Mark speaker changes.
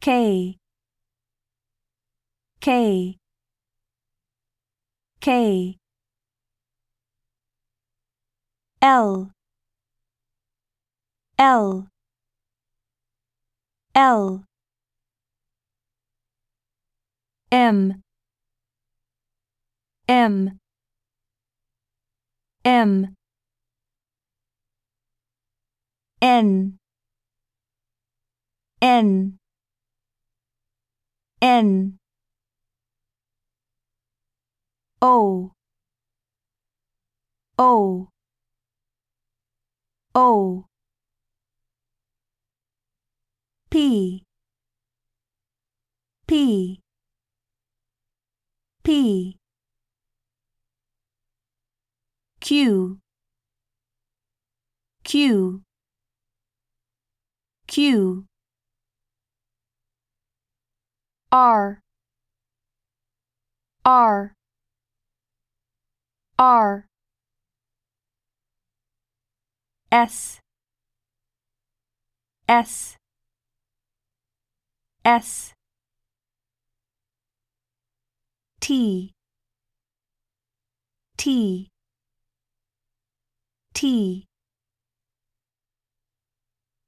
Speaker 1: K. K. K. L. L. L. M. M. M. N. N N O O O P P P Q Q Q R. R. R. S. S. S. T. T. T